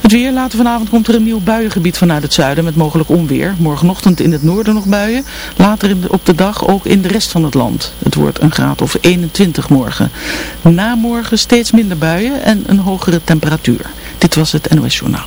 Het weer, later vanavond komt er een nieuw buiengebied vanuit het zuiden met mogelijk onweer. Morgenochtend in het noorden nog buien, later op de dag ook in de rest van het land. Het wordt een graad of 21 morgen. Na morgen steeds minder buien en een hogere temperatuur. Dit was het NOS Journaal.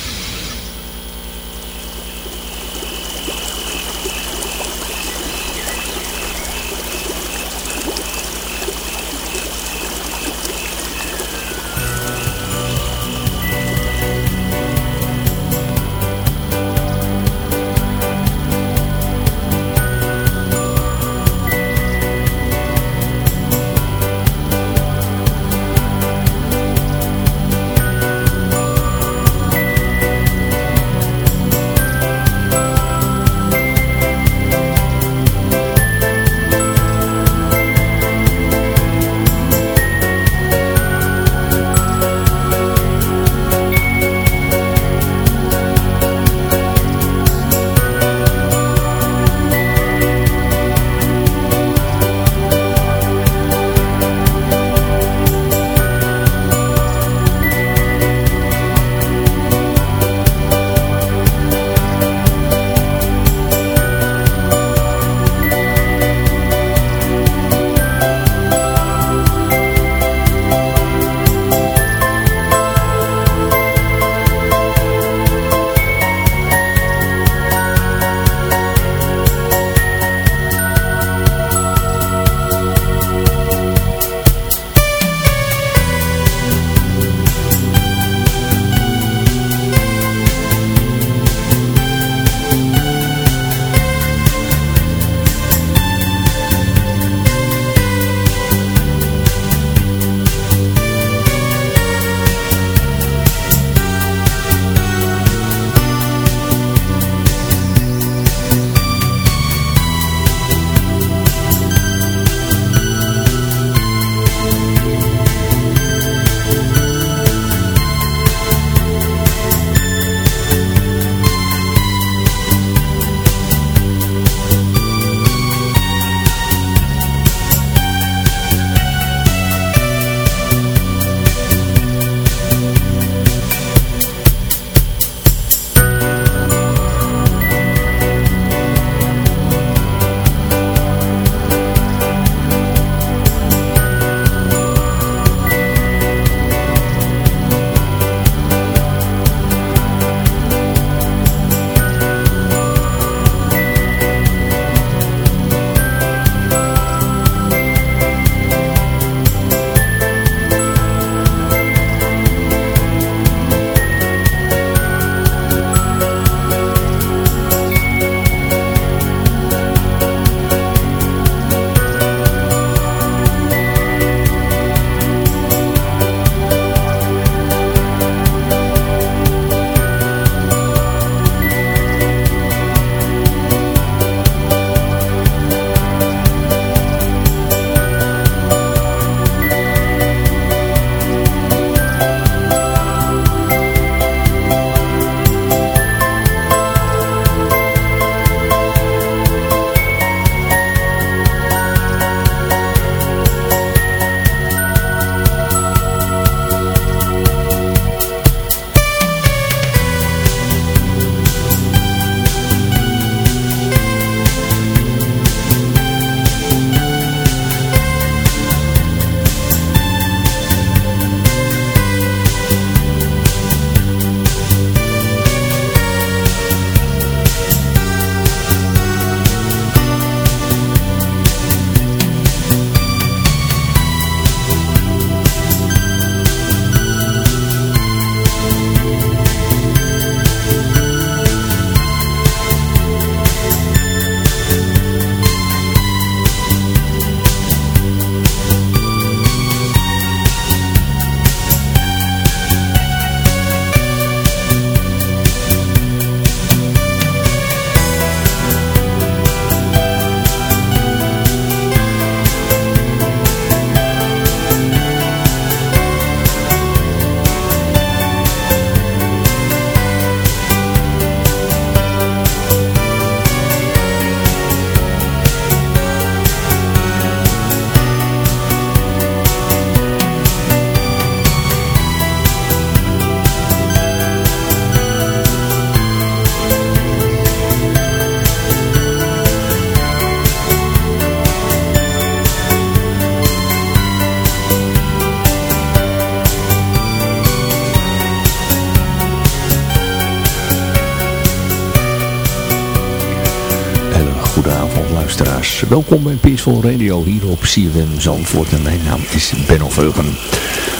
Welkom bij Peaceful Radio hier op CFM Zandvoort en mijn naam is Benno Veugen.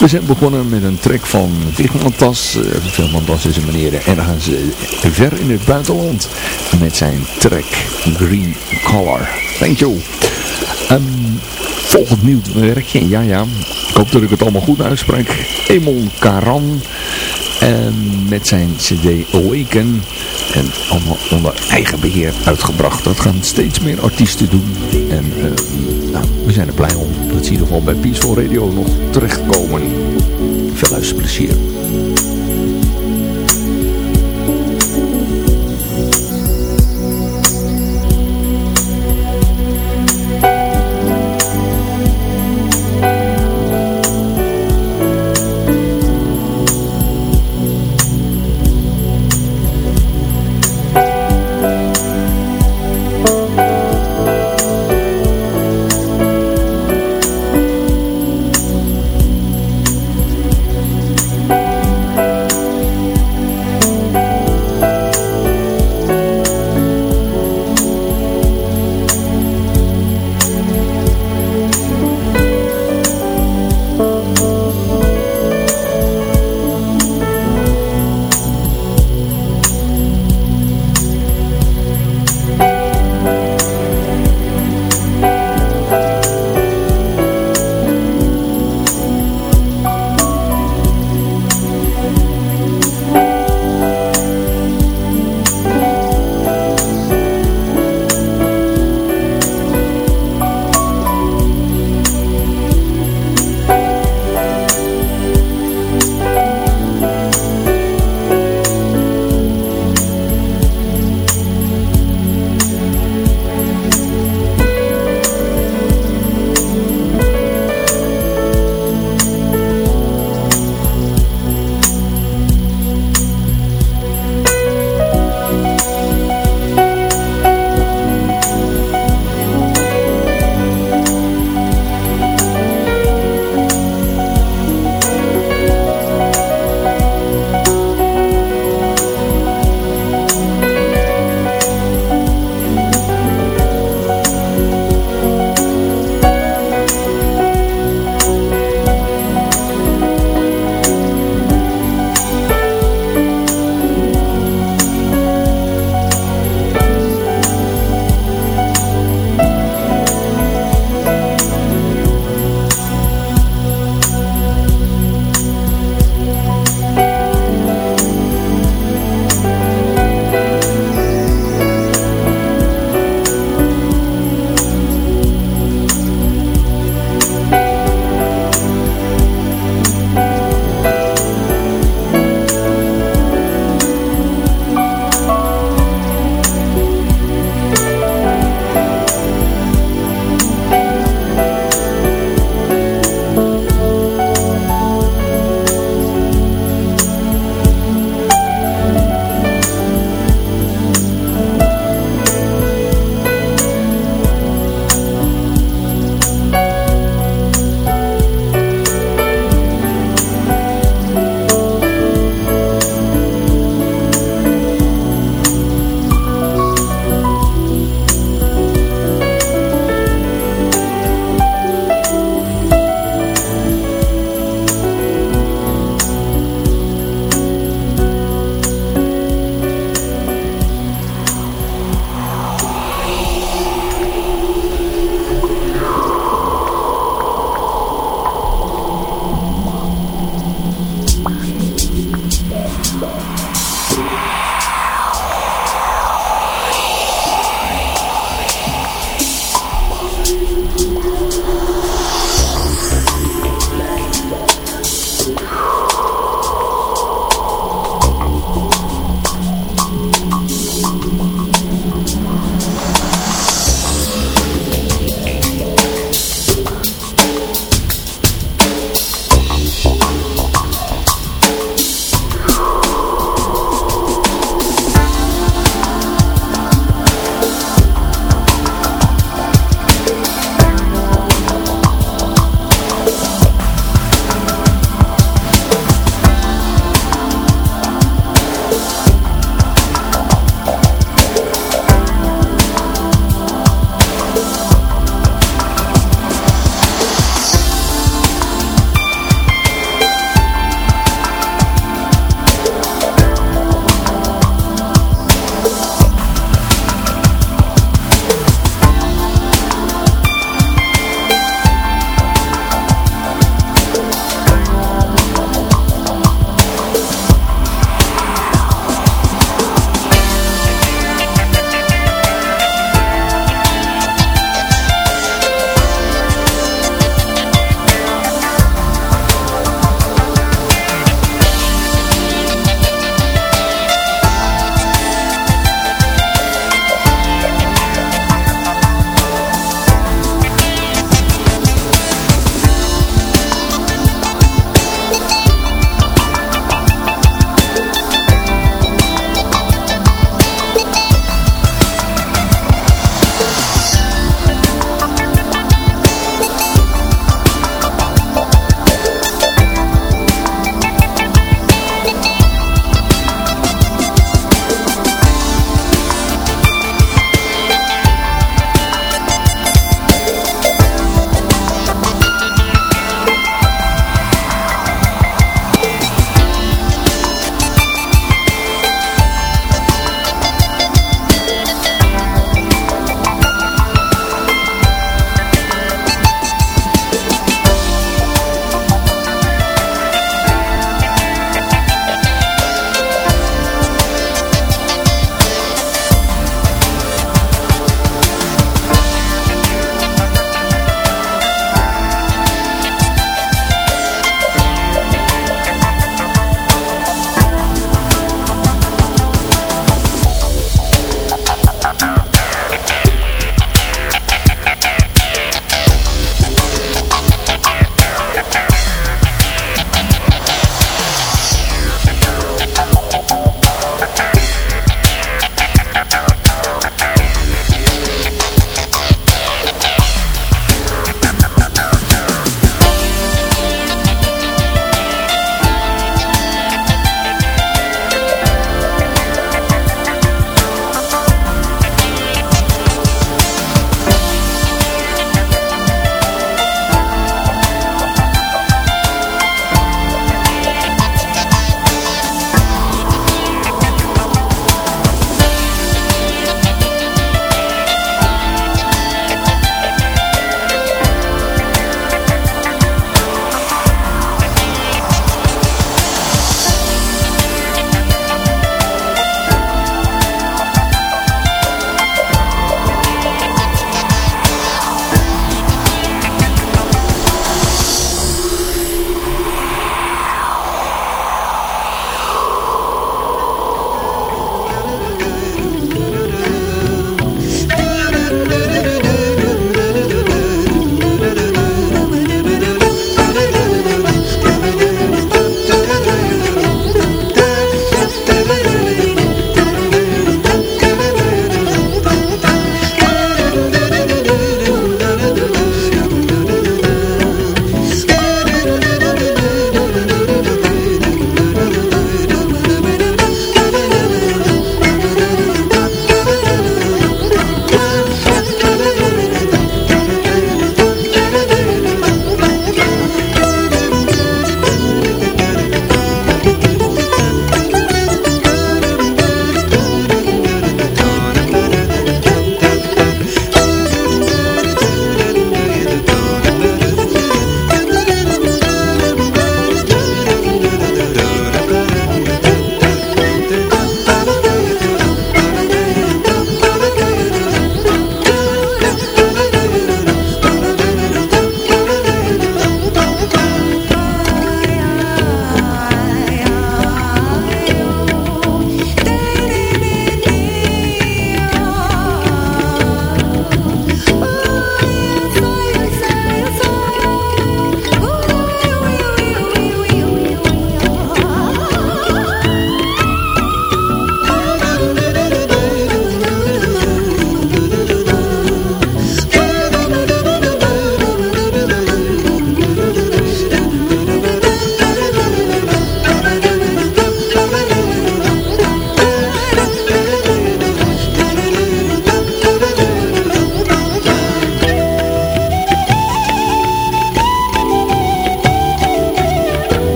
We zijn begonnen met een track van Vigmantas. Vigmantas is een meneer ergens uh, ver in het buitenland met zijn track Green Color. Thank you. Um, volgend nieuw werkje, ja ja, ik hoop dat ik het allemaal goed uitspreek. Emon Karan. En met zijn cd Awaken. En allemaal onder eigen beheer uitgebracht. Dat gaan steeds meer artiesten doen. En uh, nou, we zijn er blij om dat in ieder geval bij Peaceful Radio nog terechtkomen. Veel luisterplezier.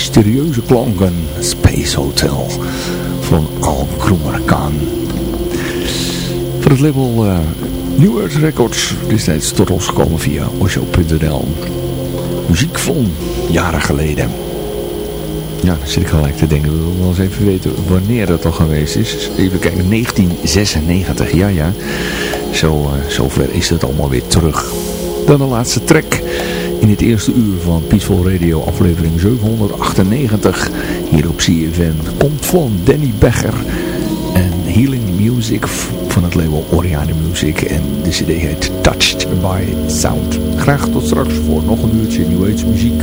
Mysterieuze klanken. Space Hotel van Al Khan. Van het label uh, New Earth Records destijds tot ons gekomen via osho.nl. Muziek van jaren geleden. Ja, dan zit ik gelijk te denken. We willen wel eens even weten wanneer dat al geweest is. Even kijken, 1996. Ja, ja. Zo, uh, zover is het allemaal weer terug. Dan de laatste track in het eerste uur van Peaceful Radio aflevering 798 hier op CFM. Komt van Danny Becker en Healing Music van het label Oriane Music en de cd heet Touched by Sound. Graag tot straks voor nog een uurtje New Age muziek